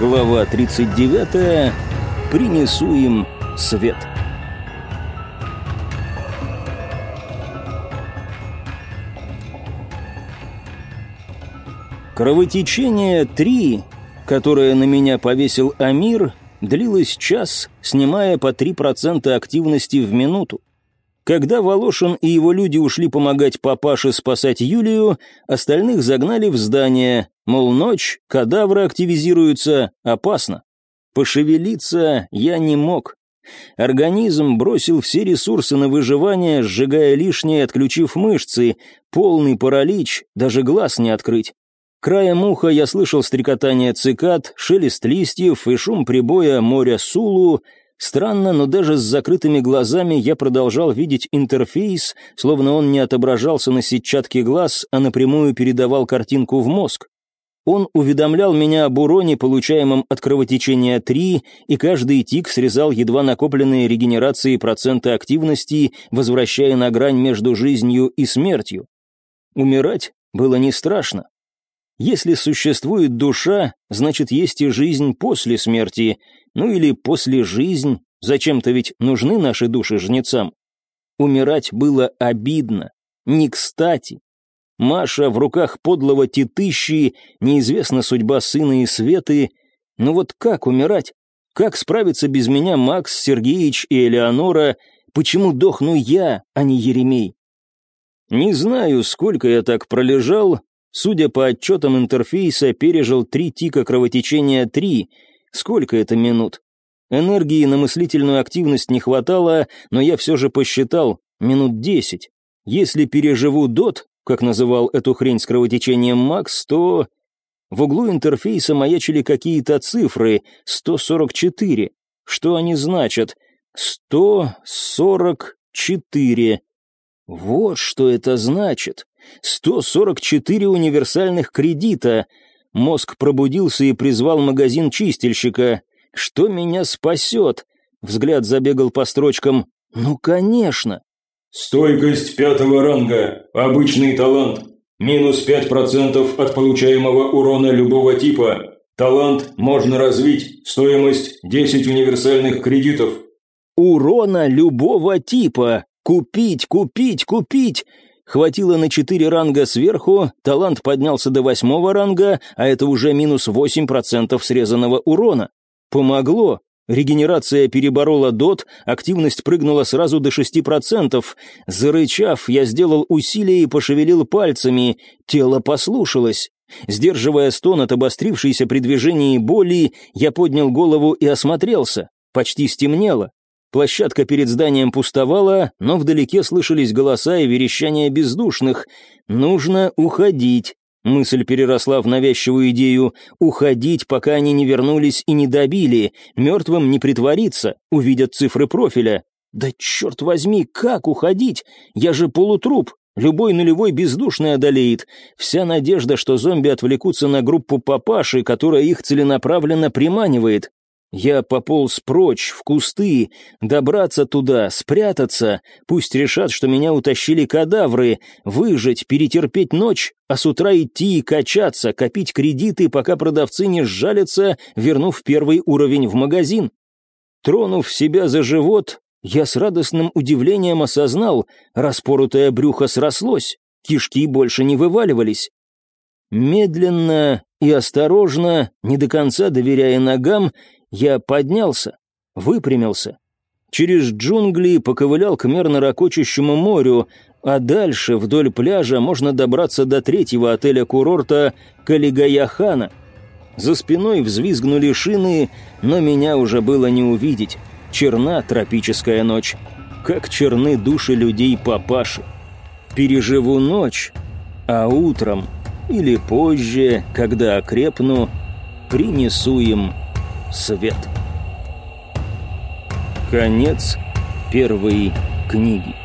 Глава 39. Принесу им свет. Кровотечение 3, которое на меня повесил Амир, длилось час, снимая по 3% активности в минуту. Когда Волошин и его люди ушли помогать папаше спасать Юлию, остальных загнали в здание, мол, ночь, кадавры активизируются, опасно. Пошевелиться я не мог. Организм бросил все ресурсы на выживание, сжигая лишнее, отключив мышцы, полный паралич, даже глаз не открыть. Краем уха я слышал стрекотание цикад, шелест листьев и шум прибоя моря Сулу. Странно, но даже с закрытыми глазами я продолжал видеть интерфейс, словно он не отображался на сетчатке глаз, а напрямую передавал картинку в мозг. Он уведомлял меня об уроне, получаемом от кровотечения 3, и каждый тик срезал едва накопленные регенерации проценты активности, возвращая на грань между жизнью и смертью. Умирать было не страшно. Если существует душа, значит, есть и жизнь после смерти, ну или после жизнь, зачем-то ведь нужны наши души жнецам. Умирать было обидно, не кстати. Маша в руках подлого титыщи, неизвестна судьба сына и Светы. Но вот как умирать? Как справиться без меня Макс, Сергеич и Элеонора? Почему дохну я, а не Еремей? Не знаю, сколько я так пролежал, Судя по отчетам интерфейса, пережил три тика кровотечения 3. Сколько это минут? Энергии на мыслительную активность не хватало, но я все же посчитал минут 10. Если переживу дот, как называл эту хрень с кровотечением Макс, то... В углу интерфейса маячили какие-то цифры, 144. Что они значат? 144. Вот что это значит. 144 универсальных кредита. Мозг пробудился и призвал магазин чистильщика. Что меня спасет? Взгляд забегал по строчкам. Ну, конечно. Стойкость пятого ранга. Обычный талант. Минус 5% от получаемого урона любого типа. Талант можно развить. Стоимость 10 универсальных кредитов. Урона любого типа. Купить, купить, купить. Хватило на четыре ранга сверху, талант поднялся до восьмого ранга, а это уже минус восемь процентов срезанного урона. Помогло. Регенерация переборола дот, активность прыгнула сразу до шести процентов. Зарычав, я сделал усилие и пошевелил пальцами. Тело послушалось. Сдерживая стон от обострившейся при движении боли, я поднял голову и осмотрелся. Почти стемнело. Площадка перед зданием пустовала, но вдалеке слышались голоса и верещания бездушных. «Нужно уходить». Мысль переросла в навязчивую идею «уходить, пока они не вернулись и не добили, мертвым не притвориться, увидят цифры профиля». «Да черт возьми, как уходить? Я же полутруп, Любой нулевой бездушный одолеет. Вся надежда, что зомби отвлекутся на группу папаши, которая их целенаправленно приманивает. Я пополз прочь, в кусты, добраться туда, спрятаться, пусть решат, что меня утащили кадавры, выжить, перетерпеть ночь, а с утра идти и качаться, копить кредиты, пока продавцы не сжалятся, вернув первый уровень в магазин. Тронув себя за живот, я с радостным удивлением осознал, распоротое брюхо срослось, кишки больше не вываливались. Медленно и осторожно, не до конца доверяя ногам, я поднялся, выпрямился. Через джунгли поковылял к мерно ракочущему морю, а дальше вдоль пляжа можно добраться до третьего отеля-курорта Калигаяхана. За спиной взвизгнули шины, но меня уже было не увидеть. Черна тропическая ночь. Как черны души людей папаши. Переживу ночь, а утром или позже, когда окрепну, принесу им свет. Конец первой книги.